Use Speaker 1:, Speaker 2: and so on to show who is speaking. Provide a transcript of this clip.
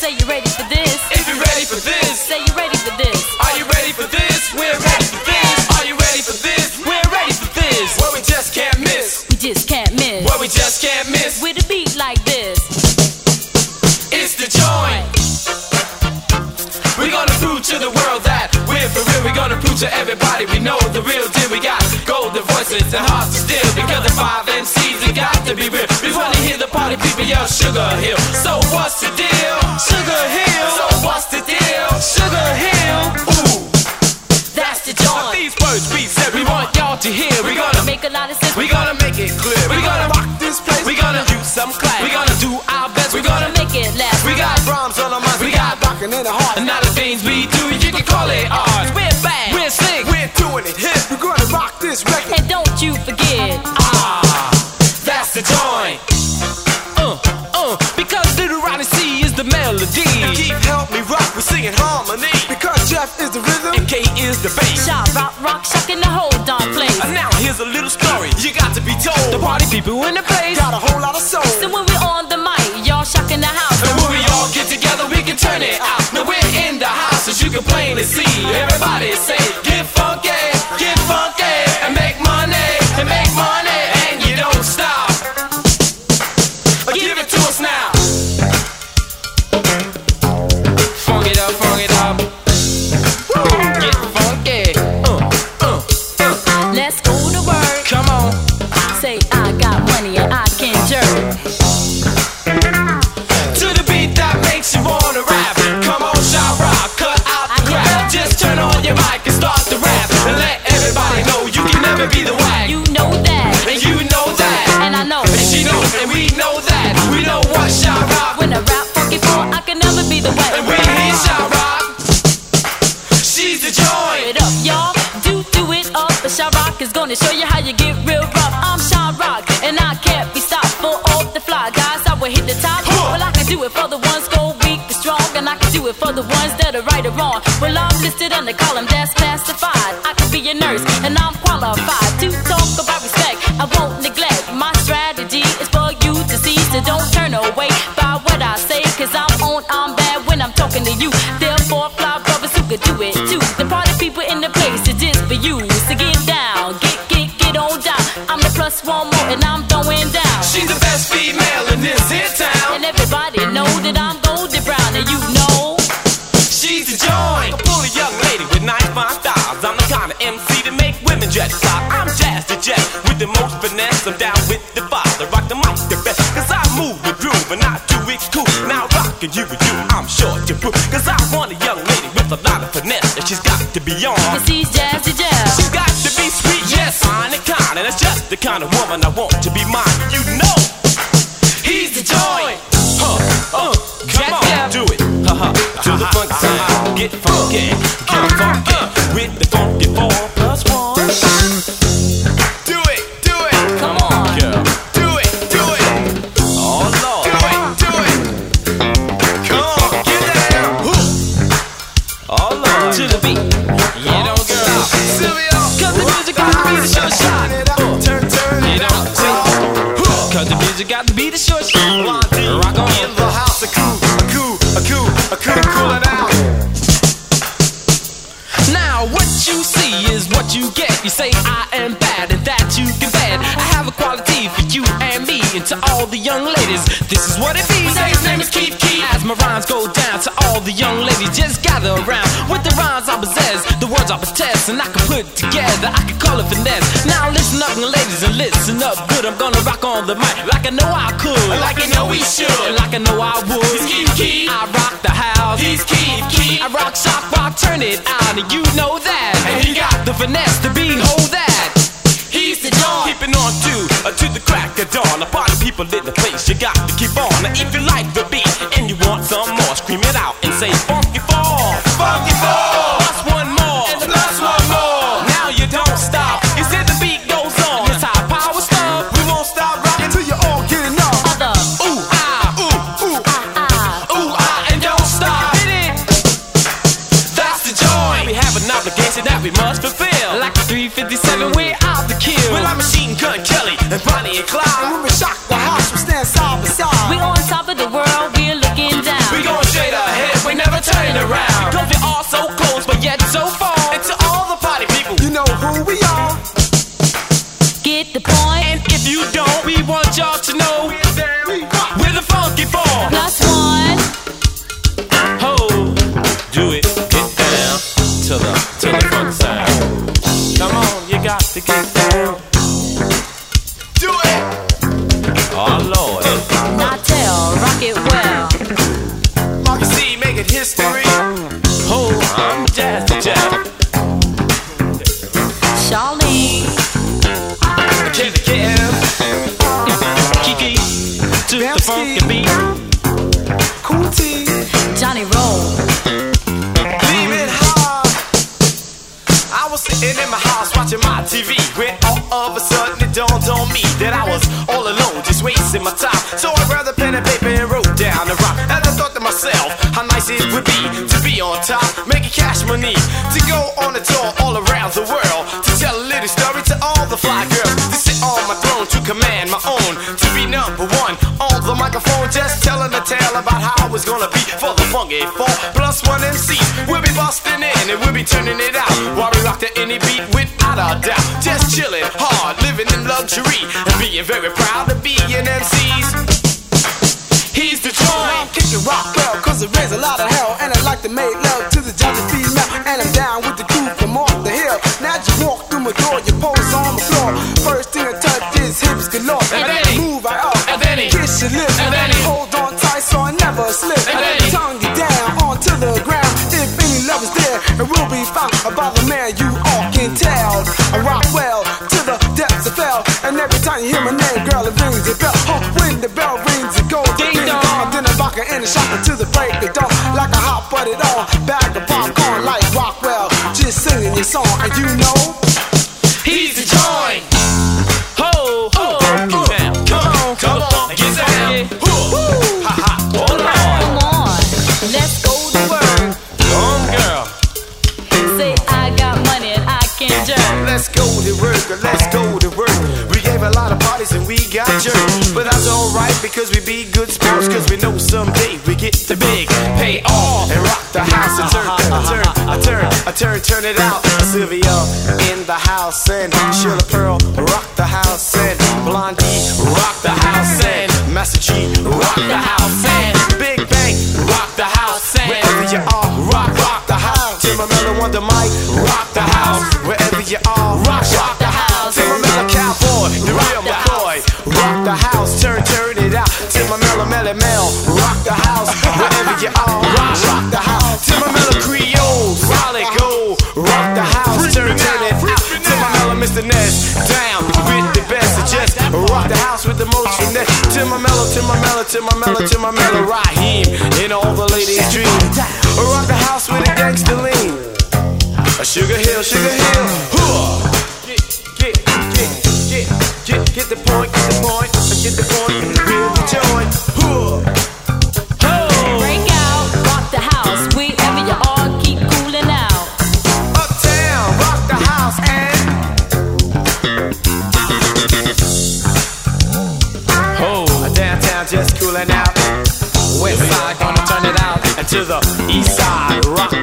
Speaker 1: Say you ready for this?
Speaker 2: If you're ready for this,
Speaker 1: Say you ready for this?
Speaker 2: are you ready for this? We're ready for this. Are you ready for this? We're ready for this. Where we just can't miss.
Speaker 1: We just can't miss.
Speaker 2: Where we just can't miss.
Speaker 1: With a beat like this.
Speaker 2: It's the joint. We're gonna prove to the world that we're for real. We're gonna prove to everybody we know the real deal. We got golden voices and hearts to steal. Because the five MCs, it got to be real. We wanna hear the party people yell Sugar Hill. So what's the deal? Sugar Hill. So what's the doing it hip. We're gonna rock this record.
Speaker 1: And don't you forget.
Speaker 2: Ah, that's the joint. Uh, uh, because Little Rodney C is the melody. And Keith help me rock, we're singing harmony. Because Jeff is the rhythm. And K is the bass.
Speaker 1: Shot, rock, rock, shocking the whole darn place. Is gonna show you how you get real rough. I'm Shy Rock, and I can't be stopped. Full off the fly, guys. I will hit the top. Well, I can do it for the ones go weak and strong, and I can do it for the ones that are right or wrong. Well, I'm listed on the column that's classified. I could be a nurse, and I'm qualified to talk about respect. I won't neglect. My strategy is for you to see, so don't turn away by what I say, cause I'm on, I'm bad when I'm talking to you. Therefore, fly brothers who could do it too. The party people in the place is just for you. So the
Speaker 2: most finesse. I'm down with the father. Rock the mic the best. Cause I move with groove and I do it cool. Now rockin' you with you, I'm sure to prove. Cause I want a young lady with a lot of finesse. And she's got to be on.
Speaker 1: Cause he's jazzy jazz.
Speaker 2: She's got to be sweet, yes, fine and kind. And that's just the kind of woman I want to be mine. You what you get. You say I am bad and that you can bad. I have a quality for you and me and to all the young ladies. This is what it means. Say his name is Keith Keith. As my rhymes go down to all the young ladies, just gather around with the rhymes I possess, the words I possess, and I can put together. I can call it finesse. Now listen up, ladies, and listen up good. I'm gonna rock on the mic like I know I could, like I know we should, like I know I would. Keith Keith. I house. Keith Keith. I rock, shock, rock, turn it out, and you know that. And he got the finesse to behold that. He's the dawn. Keeping on to, uh, to the crack of dawn. A party people in the place, you got to keep on. Now, if you like the beat and you want some more, scream it out and say funky fall. Funky fall. We
Speaker 3: shock the
Speaker 2: was sitting in my house watching my TV when all of a sudden it dawned on me that I was all alone, just wasting my time. So I grabbed a pen and paper and wrote down the rhyme. And I thought to myself how nice it would be to be on top, making cash money, to go on a tour all around the world, to tell a little story to all the fly girls, to sit on my throne, to command my own, to be number one on the microphone, just telling a tale about how it's gonna be for the funky four plus one MCs. We'll be busting in and we'll be turning it out while we rock to any beat without a doubt. Just chilling hard, living in luxury, and being very proud to be an MCs. He's the joint.
Speaker 3: kicking rock well, cause it rains a lot of hell. And I like to make love to the jolly about the man you all can tell. I rock well to the depths of hell. And every time you hear my name, girl, it rings a bell. Oh, when the bell rings, it goes
Speaker 2: Ding dong.
Speaker 3: Then I rock her in the shop until the break of dawn. Like a hot buttered on bag of popcorn, like Rockwell. Just singing your song, and you know.
Speaker 1: Jerk.
Speaker 4: Let's go to work, let's go to work. We gave a lot of parties and we got jerked. But that's alright because we be good sports. Cause we know someday we get the big pay off and rock the house. I turn, I turn, I turn, I turn, turn it out. Sylvia in the house and Sheila Pearl rock the house and Blondie rock the house and Master G rock the house and Big Bang rock the house and wherever you are, rock, rock the house. Tim Mello on the mic, rock the house. You are, rock, rock the house. Tim Mello Cowboy, the real McCoy, rock the house. Turn, turn it out. Tim Mello Melle Mel, rock the house. Wherever you are, rock, rock the house. Tim Mello Creole, solid gold, rock the house. Turn, turn it out. Tim Mello Mr. Ness, down with the best. Just rock the house with the most finesse. Tim Mello, Tim Mello, Tim Mello, Tim Mello, Raheem, in all the ladies' dreams. Rock the house with a gangster lean. A Sugar Hill, Sugar Hill. Hooah. Get, get, get, get, get, get the point, get the point, get the point. Feel the joy. Hooah.
Speaker 1: Break out, rock the house. Wherever you are, keep cooling out.
Speaker 4: Uptown, rock the house and
Speaker 2: Ho,
Speaker 4: downtown just cooling out.
Speaker 2: west side gonna turn it out.
Speaker 4: And to the east side, rock the house.